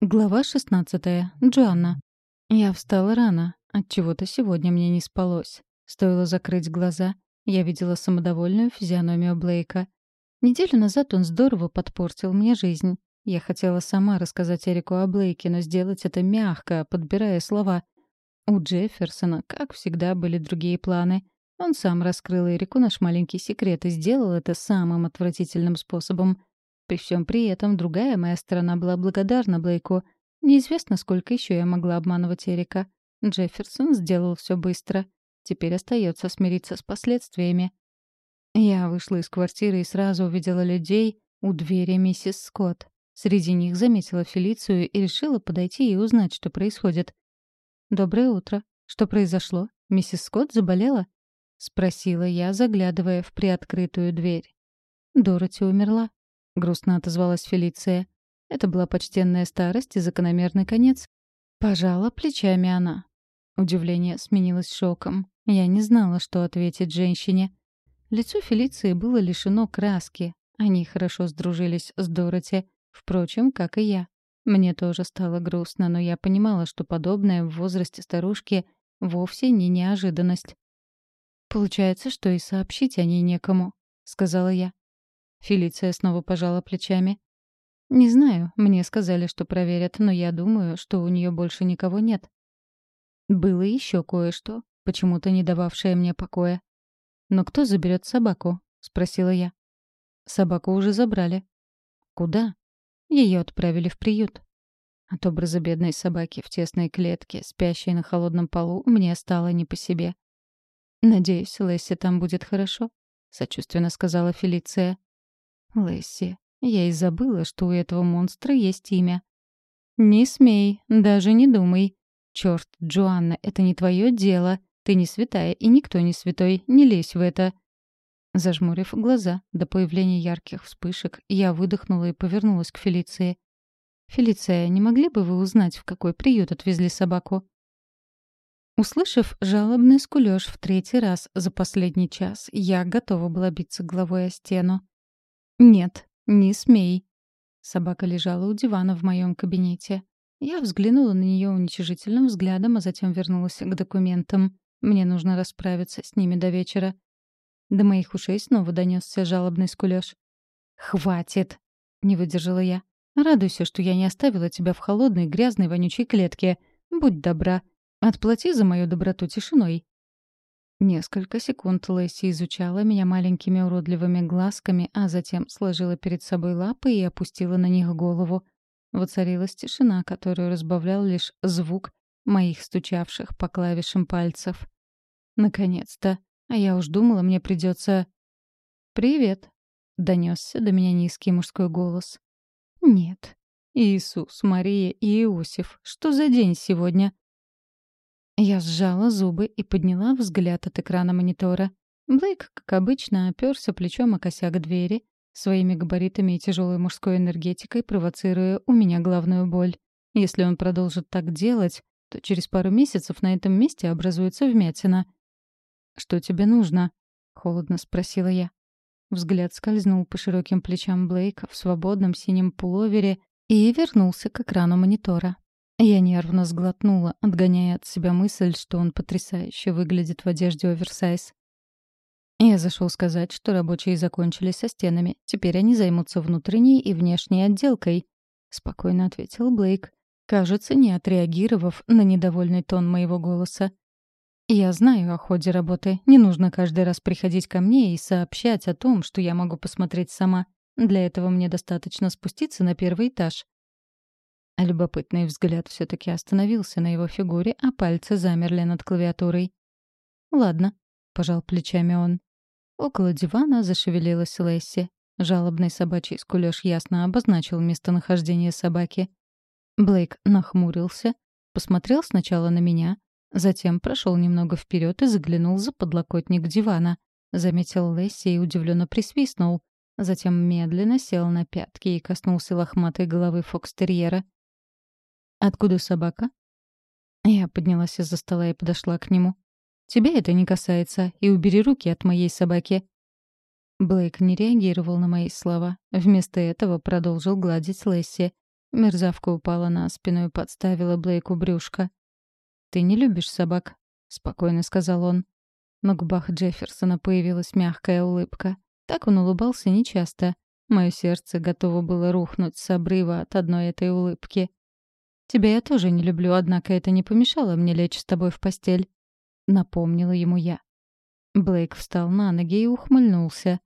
Глава 16. Джоанна. Я встала рано. От чего-то сегодня мне не спалось. Стоило закрыть глаза, я видела самодовольную физиономию Блейка. Неделю назад он здорово подпортил мне жизнь. Я хотела сама рассказать Эрику о Блейке, но сделать это мягко, подбирая слова. У Джефферсона, как всегда, были другие планы. Он сам раскрыл Эрику наш маленький секрет и сделал это самым отвратительным способом — при всем при этом другая моя сторона была благодарна Блейку. Неизвестно, сколько еще я могла обманывать Эрика. Джефферсон сделал все быстро. Теперь остается смириться с последствиями. Я вышла из квартиры и сразу увидела людей у двери миссис Скотт. Среди них заметила Фелицию и решила подойти и узнать, что происходит. «Доброе утро. Что произошло? Миссис Скотт заболела?» — спросила я, заглядывая в приоткрытую дверь. Дороти умерла. — грустно отозвалась Фелиция. Это была почтенная старость и закономерный конец. Пожала плечами она. Удивление сменилось шоком. Я не знала, что ответить женщине. Лицо Фелиции было лишено краски. Они хорошо сдружились с Дороти, впрочем, как и я. Мне тоже стало грустно, но я понимала, что подобное в возрасте старушки вовсе не неожиданность. «Получается, что и сообщить о ней некому», — сказала я. Фелиция снова пожала плечами. «Не знаю, мне сказали, что проверят, но я думаю, что у нее больше никого нет». Было еще кое-что, почему-то не дававшее мне покоя. «Но кто заберет собаку?» — спросила я. «Собаку уже забрали». «Куда?» Ее отправили в приют. От образа бедной собаки в тесной клетке, спящей на холодном полу, мне стало не по себе. «Надеюсь, Лесси там будет хорошо», — сочувственно сказала Фелиция. Лесси, я и забыла, что у этого монстра есть имя. «Не смей, даже не думай. Чёрт, Джоанна, это не твое дело. Ты не святая, и никто не святой. Не лезь в это». Зажмурив глаза до появления ярких вспышек, я выдохнула и повернулась к Фелиции. «Фелиция, не могли бы вы узнать, в какой приют отвезли собаку?» Услышав жалобный скулёж в третий раз за последний час, я готова была биться головой о стену. «Нет, не смей». Собака лежала у дивана в моем кабинете. Я взглянула на нее уничижительным взглядом, а затем вернулась к документам. Мне нужно расправиться с ними до вечера. До моих ушей снова донесся жалобный скулёж. «Хватит!» — не выдержала я. «Радуйся, что я не оставила тебя в холодной, грязной, вонючей клетке. Будь добра. Отплати за мою доброту тишиной. Несколько секунд Лэсси изучала меня маленькими уродливыми глазками, а затем сложила перед собой лапы и опустила на них голову. Воцарилась тишина, которую разбавлял лишь звук моих стучавших по клавишам пальцев. Наконец-то. А я уж думала, мне придется. «Привет», — донесся до меня низкий мужской голос. «Нет. Иисус, Мария и Иосиф, что за день сегодня?» Я сжала зубы и подняла взгляд от экрана монитора. Блейк, как обычно, оперся плечом о косяк двери, своими габаритами и тяжелой мужской энергетикой провоцируя у меня главную боль. Если он продолжит так делать, то через пару месяцев на этом месте образуется вмятина. «Что тебе нужно?» — холодно спросила я. Взгляд скользнул по широким плечам Блейка в свободном синем пуловере и вернулся к экрану монитора. Я нервно сглотнула, отгоняя от себя мысль, что он потрясающе выглядит в одежде оверсайз. Я зашел сказать, что рабочие закончили со стенами. Теперь они займутся внутренней и внешней отделкой. Спокойно ответил Блейк, кажется, не отреагировав на недовольный тон моего голоса. «Я знаю о ходе работы. Не нужно каждый раз приходить ко мне и сообщать о том, что я могу посмотреть сама. Для этого мне достаточно спуститься на первый этаж. А любопытный взгляд все таки остановился на его фигуре, а пальцы замерли над клавиатурой. «Ладно», — пожал плечами он. Около дивана зашевелилась Лесси. Жалобный собачий скулёж ясно обозначил местонахождение собаки. Блейк нахмурился, посмотрел сначала на меня, затем прошел немного вперед и заглянул за подлокотник дивана. Заметил Лесси и удивленно присвистнул. Затем медленно сел на пятки и коснулся лохматой головы фокстерьера. «Откуда собака?» Я поднялась из-за стола и подошла к нему. «Тебя это не касается, и убери руки от моей собаки». Блейк не реагировал на мои слова. Вместо этого продолжил гладить Лесси. Мерзавка упала на спину и подставила Блейку брюшко. «Ты не любишь собак», — спокойно сказал он. На губах Джефферсона появилась мягкая улыбка. Так он улыбался нечасто. Мое сердце готово было рухнуть с обрыва от одной этой улыбки. «Тебя я тоже не люблю, однако это не помешало мне лечь с тобой в постель», — напомнила ему я. Блейк встал на ноги и ухмыльнулся.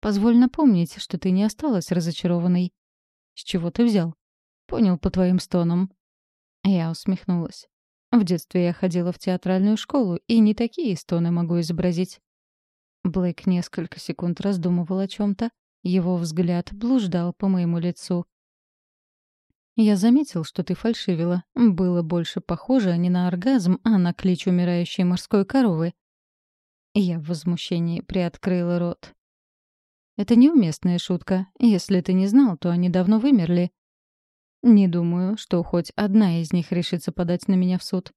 «Позволь напомнить, что ты не осталась разочарованной». «С чего ты взял?» «Понял по твоим стонам». Я усмехнулась. В детстве я ходила в театральную школу, и не такие стоны могу изобразить. Блейк несколько секунд раздумывал о чем то Его взгляд блуждал по моему лицу. «Я заметил, что ты фальшивила. Было больше похоже не на оргазм, а на клич умирающей морской коровы». Я в возмущении приоткрыла рот. «Это неуместная шутка. Если ты не знал, то они давно вымерли. Не думаю, что хоть одна из них решится подать на меня в суд.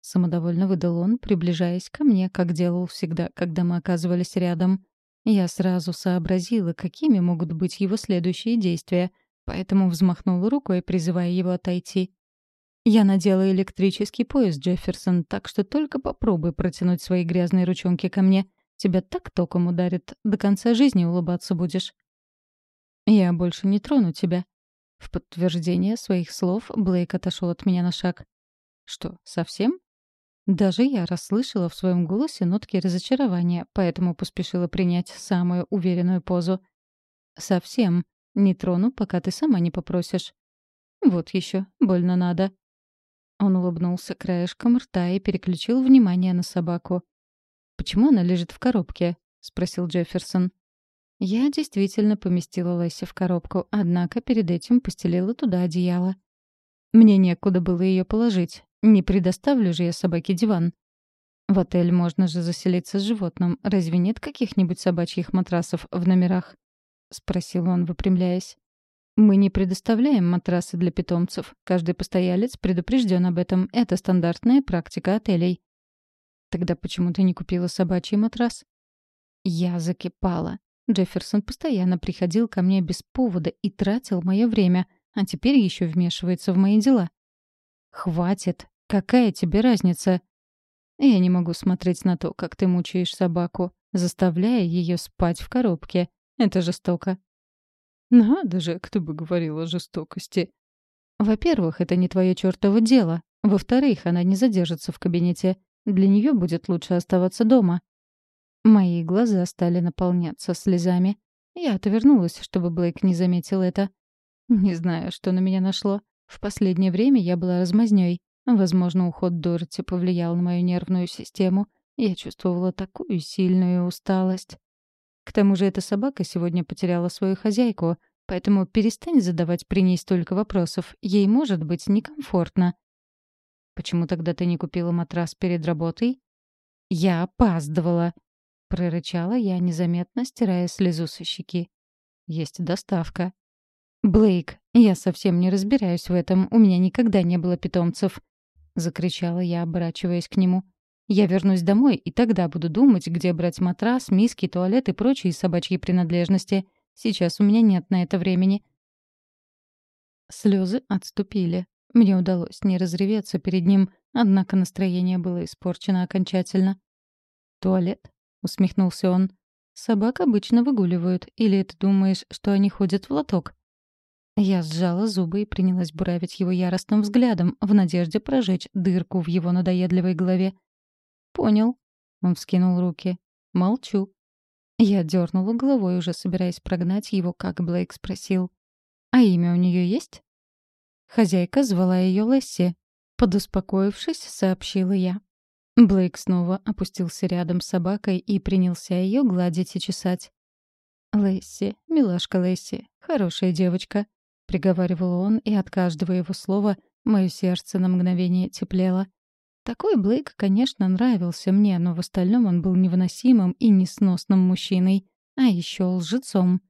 Самодовольно выдал он, приближаясь ко мне, как делал всегда, когда мы оказывались рядом. Я сразу сообразила, какими могут быть его следующие действия, поэтому взмахнула рукой, призывая его отойти. Я надела электрический пояс, Джефферсон, так что только попробуй протянуть свои грязные ручонки ко мне. Тебя так током ударит, до конца жизни улыбаться будешь. Я больше не трону тебя, в подтверждение своих слов Блейк отошел от меня на шаг. «Что, совсем?» Даже я расслышала в своем голосе нотки разочарования, поэтому поспешила принять самую уверенную позу. «Совсем. Не трону, пока ты сама не попросишь». «Вот еще, больно надо». Он улыбнулся краешком рта и переключил внимание на собаку. «Почему она лежит в коробке?» — спросил Джефферсон. Я действительно поместила Лесси в коробку, однако перед этим постелила туда одеяло. Мне некуда было ее положить. Не предоставлю же я собаке диван. В отель можно же заселиться с животным. Разве нет каких-нибудь собачьих матрасов в номерах? Спросил он, выпрямляясь. Мы не предоставляем матрасы для питомцев. Каждый постоялец предупрежден об этом. Это стандартная практика отелей. Тогда почему ты не купила собачий матрас? Я закипала. Джефферсон постоянно приходил ко мне без повода и тратил мое время, а теперь еще вмешивается в мои дела. «Хватит! Какая тебе разница?» «Я не могу смотреть на то, как ты мучаешь собаку, заставляя ее спать в коробке. Это жестоко». «Надо же, кто бы говорил о жестокости». «Во-первых, это не твое чертово дело. Во-вторых, она не задержится в кабинете. Для нее будет лучше оставаться дома. Мои глаза стали наполняться слезами. Я отвернулась, чтобы Блейк не заметил это. Не знаю, что на меня нашло. В последнее время я была размазнёй. Возможно, уход Дороти повлиял на мою нервную систему. Я чувствовала такую сильную усталость. К тому же эта собака сегодня потеряла свою хозяйку, поэтому перестань задавать при ней столько вопросов. Ей может быть некомфортно. Почему тогда ты не купила матрас перед работой? Я опаздывала прорычала я, незаметно стирая слезу со щеки. «Есть доставка». «Блейк, я совсем не разбираюсь в этом, у меня никогда не было питомцев», — закричала я, оборачиваясь к нему. «Я вернусь домой, и тогда буду думать, где брать матрас, миски, туалет и прочие собачьи принадлежности. Сейчас у меня нет на это времени». Слезы отступили. Мне удалось не разреветься перед ним, однако настроение было испорчено окончательно. «Туалет?» — усмехнулся он. «Собак обычно выгуливают. Или ты думаешь, что они ходят в лоток?» Я сжала зубы и принялась буравить его яростным взглядом, в надежде прожечь дырку в его надоедливой голове. «Понял». Он вскинул руки. «Молчу». Я дернула головой, уже собираясь прогнать его, как Блейк спросил. «А имя у нее есть?» Хозяйка звала ее Лесси. Подуспокоившись, сообщила я. Блейк снова опустился рядом с собакой и принялся ее гладить и чесать. «Лесси, милашка Лесси, хорошая девочка», — приговаривал он, и от каждого его слова мое сердце на мгновение теплело. Такой Блейк, конечно, нравился мне, но в остальном он был невыносимым и несносным мужчиной, а еще лжецом.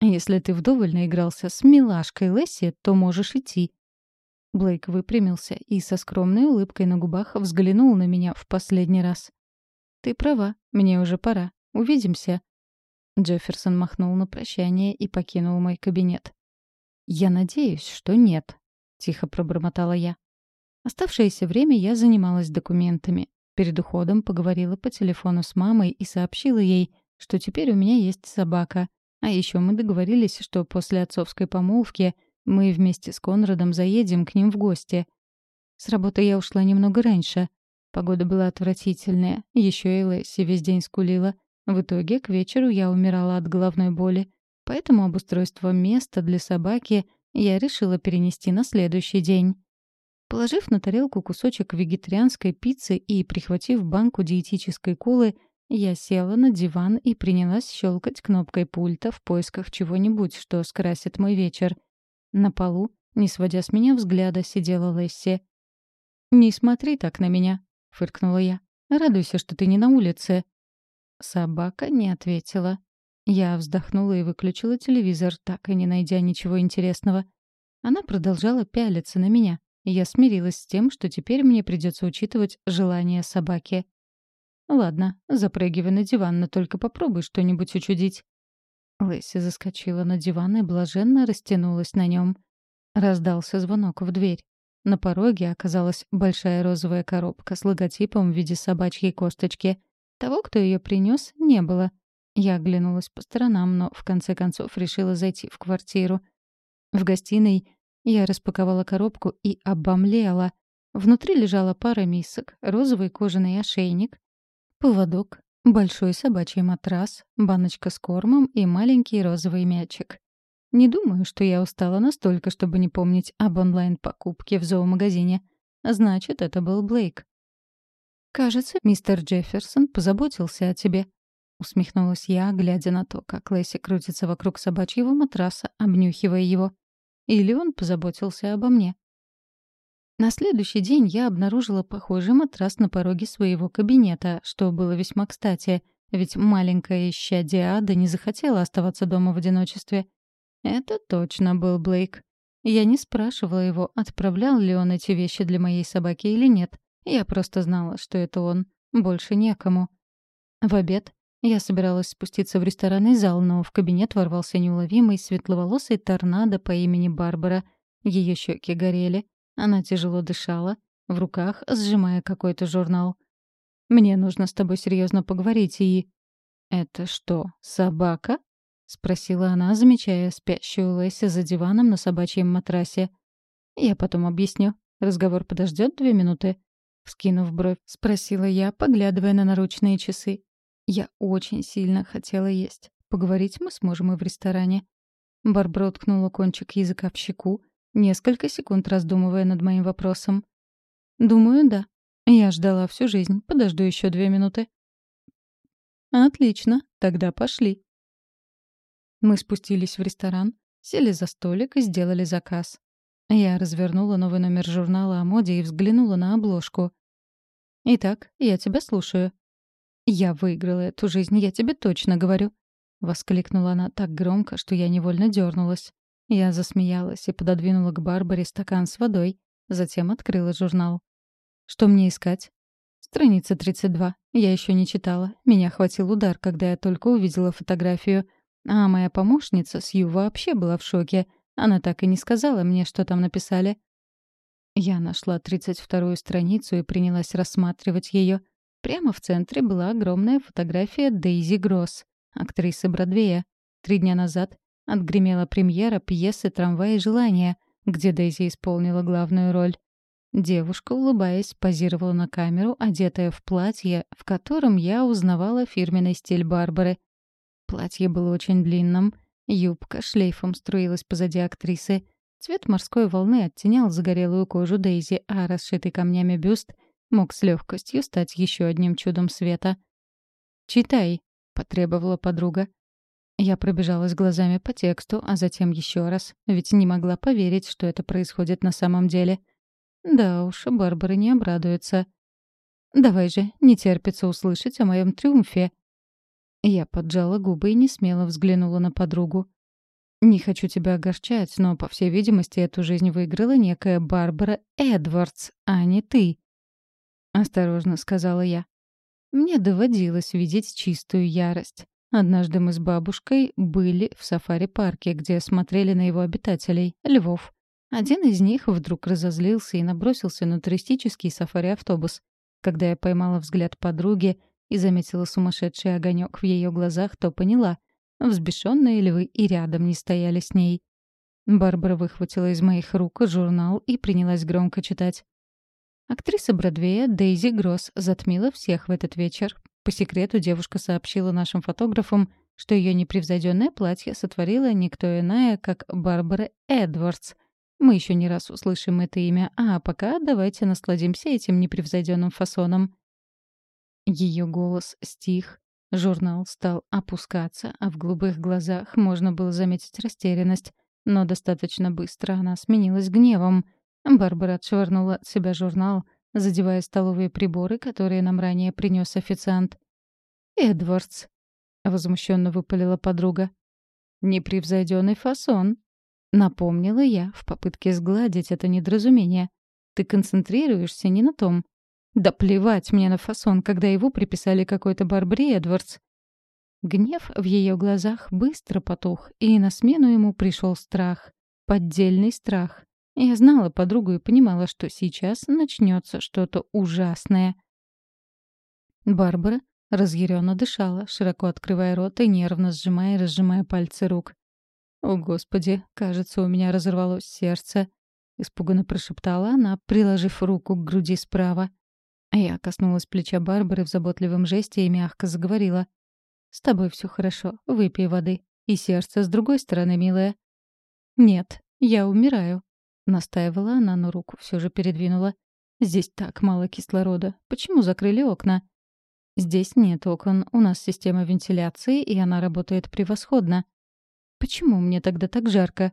«Если ты вдоволь наигрался с милашкой Лесси, то можешь идти», Блейк выпрямился и со скромной улыбкой на губах взглянул на меня в последний раз. «Ты права, мне уже пора. Увидимся». Джефферсон махнул на прощание и покинул мой кабинет. «Я надеюсь, что нет», — тихо пробормотала я. Оставшееся время я занималась документами. Перед уходом поговорила по телефону с мамой и сообщила ей, что теперь у меня есть собака. А еще мы договорились, что после отцовской помолвки мы вместе с Конрадом заедем к ним в гости. С работы я ушла немного раньше. Погода была отвратительная, еще и Лесси весь день скулила. В итоге к вечеру я умирала от головной боли. Поэтому обустройство места для собаки я решила перенести на следующий день. Положив на тарелку кусочек вегетарианской пиццы и прихватив банку диетической колы, я села на диван и принялась щелкать кнопкой пульта в поисках чего-нибудь, что скрасит мой вечер. На полу, не сводя с меня взгляда, сидела Лесси. «Не смотри так на меня», — фыркнула я. «Радуйся, что ты не на улице». Собака не ответила. Я вздохнула и выключила телевизор, так и не найдя ничего интересного. Она продолжала пялиться на меня я смирилась с тем, что теперь мне придется учитывать желание собаки. «Ладно, запрыгивай на диван, но только попробуй что-нибудь учудить». Лэсси заскочила на диван и блаженно растянулась на нем. Раздался звонок в дверь. На пороге оказалась большая розовая коробка с логотипом в виде собачьей косточки. Того, кто ее принес, не было. Я оглянулась по сторонам, но в конце концов решила зайти в квартиру. В гостиной я распаковала коробку и обомлела. Внутри лежала пара мисок, розовый кожаный ошейник, поводок, большой собачий матрас, баночка с кормом и маленький розовый мячик. Не думаю, что я устала настолько, чтобы не помнить об онлайн-покупке в зоомагазине. Значит, это был Блейк. «Кажется, мистер Джефферсон позаботился о тебе», — усмехнулась я, глядя на то, как Лэсси крутится вокруг собачьего матраса, обнюхивая его. Или он позаботился обо мне. На следующий день я обнаружила похожий матрас на пороге своего кабинета, что было весьма кстати, ведь маленькая исчадие ада не захотела оставаться дома в одиночестве. Это точно был Блейк. Я не спрашивала его, отправлял ли он эти вещи для моей собаки или нет. Я просто знала, что это он. Больше некому. В обед я собиралась спуститься в ресторанный зал, но в кабинет ворвался неуловимый светловолосый торнадо по имени Барбара. Ее щеки горели. Она тяжело дышала, в руках сжимая какой-то журнал. «Мне нужно с тобой серьезно поговорить и...» «Это что, собака?» — спросила она, замечая спящую Лэсси за диваном на собачьем матрасе. «Я потом объясню. Разговор подождет две минуты?» Вскинув бровь, спросила я, поглядывая на наручные часы. Я очень сильно хотела есть. Поговорить мы сможем и в ресторане. Барбара уткнула кончик языка в щеку, несколько секунд раздумывая над моим вопросом. «Думаю, да. Я ждала всю жизнь. Подожду еще две минуты». «Отлично. Тогда пошли». Мы спустились в ресторан, сели за столик и сделали заказ. Я развернула новый номер журнала о моде и взглянула на обложку. «Итак, я тебя слушаю», «Я выиграла эту жизнь, я тебе точно говорю», — воскликнула она так громко, что я невольно дернулась. Я засмеялась и пододвинула к Барбаре стакан с водой, затем открыла журнал. «Что мне искать?» «Страница 32. Я еще не читала. Меня хватил удар, когда я только увидела фотографию. А моя помощница Сью вообще была в шоке. Она так и не сказала мне, что там написали». Я нашла 32-ю страницу и принялась рассматривать ее. Прямо в центре была огромная фотография Дейзи Гросс, актрисы Бродвея. Три дня назад отгремела премьера пьесы «Трамвай и желание», где Дейзи исполнила главную роль. Девушка, улыбаясь, позировала на камеру, одетая в платье, в котором я узнавала фирменный стиль Барбары. Платье было очень длинным, юбка шлейфом струилась позади актрисы. Цвет морской волны оттенял загорелую кожу Дейзи, а расшитый камнями бюст — мог с легкостью стать еще одним чудом света. «Читай», — потребовала подруга. Я пробежалась глазами по тексту, а затем еще раз, ведь не могла поверить, что это происходит на самом деле. Да уж, Барбара не обрадуется. «Давай же, не терпится услышать о моем триумфе». Я поджала губы и не смело взглянула на подругу. «Не хочу тебя огорчать, но, по всей видимости, эту жизнь выиграла некая Барбара Эдвардс, а не ты. — осторожно сказала я. Мне доводилось видеть чистую ярость. Однажды мы с бабушкой были в сафари-парке, где смотрели на его обитателей — львов. Один из них вдруг разозлился и набросился на туристический сафари-автобус. Когда я поймала взгляд подруги и заметила сумасшедший огонек в ее глазах, то поняла — взбешенные львы и рядом не стояли с ней. Барбара выхватила из моих рук журнал и принялась громко читать. Актриса Бродвея Дейзи Гросс затмила всех в этот вечер. По секрету девушка сообщила нашим фотографам, что ее непревзойденное платье сотворила никто иная, как Барбара Эдвардс. Мы еще не раз услышим это имя, а пока давайте насладимся этим непревзойденным фасоном. Ее голос стих, журнал стал опускаться, а в голубых глазах можно было заметить растерянность, но достаточно быстро она сменилась гневом — Барбара отшвырнула от себя журнал, задевая столовые приборы, которые нам ранее принес официант. «Эдвардс», — возмущенно выпалила подруга. «Непревзойденный фасон», — напомнила я в попытке сгладить это недоразумение. «Ты концентрируешься не на том». «Да плевать мне на фасон, когда его приписали какой-то Барбаре Эдвардс». Гнев в ее глазах быстро потух, и на смену ему пришел страх. Поддельный страх. Я знала подругу и понимала, что сейчас начнется что-то ужасное. Барбара разъяренно дышала, широко открывая рот и нервно сжимая и разжимая пальцы рук. «О, Господи, кажется, у меня разорвалось сердце», — испуганно прошептала она, приложив руку к груди справа. Я коснулась плеча Барбары в заботливом жесте и мягко заговорила. «С тобой все хорошо, выпей воды. И сердце с другой стороны, милая». «Нет, я умираю», Настаивала она, но руку все же передвинула. «Здесь так мало кислорода. Почему закрыли окна?» «Здесь нет окон. У нас система вентиляции, и она работает превосходно». «Почему мне тогда так жарко?»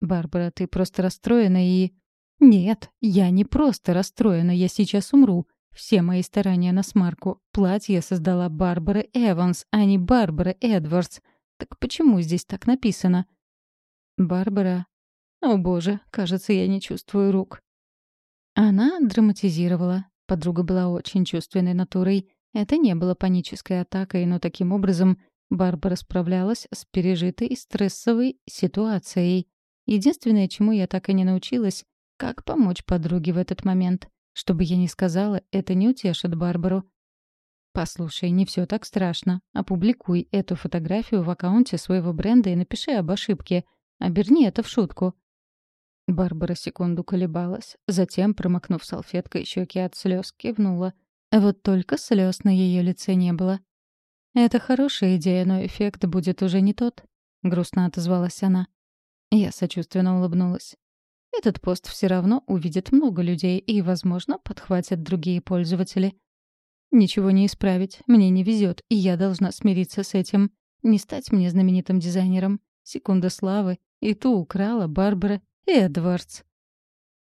«Барбара, ты просто расстроена и...» «Нет, я не просто расстроена, я сейчас умру. Все мои старания на смарку. Платье создала Барбара Эванс, а не Барбара Эдвардс. Так почему здесь так написано?» «Барбара, о боже, кажется, я не чувствую рук. Она драматизировала. Подруга была очень чувственной натурой. Это не было панической атакой, но таким образом Барбара справлялась с пережитой стрессовой ситуацией. Единственное, чему я так и не научилась, как помочь подруге в этот момент. Чтобы я не сказала, это не утешит Барбару. «Послушай, не все так страшно. Опубликуй эту фотографию в аккаунте своего бренда и напиши об ошибке. Оберни это в шутку. Барбара секунду колебалась, затем, промокнув салфеткой щеки от слез, кивнула. Вот только слез на ее лице не было. «Это хорошая идея, но эффект будет уже не тот», — грустно отозвалась она. Я сочувственно улыбнулась. «Этот пост все равно увидит много людей и, возможно, подхватят другие пользователи. Ничего не исправить, мне не везет, и я должна смириться с этим. Не стать мне знаменитым дизайнером. Секунда славы, и ту украла Барбара Эдвардс.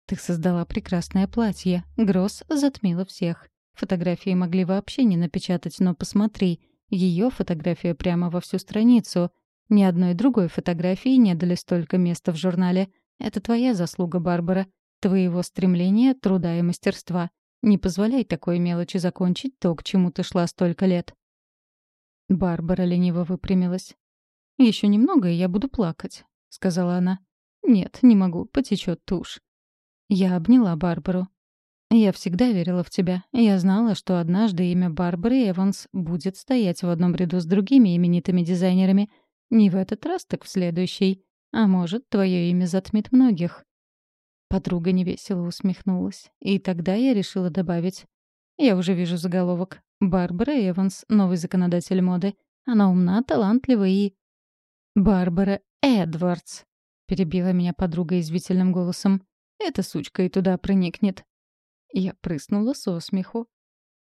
Ты создала прекрасное платье. Гросс затмила всех. Фотографии могли вообще не напечатать, но посмотри. Ее фотография прямо во всю страницу. Ни одной другой фотографии не дали столько места в журнале. Это твоя заслуга, Барбара. Твоего стремления, труда и мастерства. Не позволяй такой мелочи закончить то, к чему ты шла столько лет. Барбара лениво выпрямилась. Еще немного, и я буду плакать», — сказала она. «Нет, не могу, потечет тушь». Я обняла Барбару. «Я всегда верила в тебя. Я знала, что однажды имя Барбары Эванс будет стоять в одном ряду с другими именитыми дизайнерами. Не в этот раз, так в следующий. А может, твое имя затмит многих». Подруга невесело усмехнулась. И тогда я решила добавить. Я уже вижу заголовок. «Барбара Эванс, новый законодатель моды. Она умна, талантлива и...» «Барбара Эдвардс», — перебила меня подруга извительным голосом. «Эта сучка и туда проникнет». Я прыснула со смеху.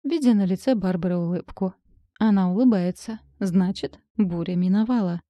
Видя на лице Барбары улыбку. Она улыбается. Значит, буря миновала.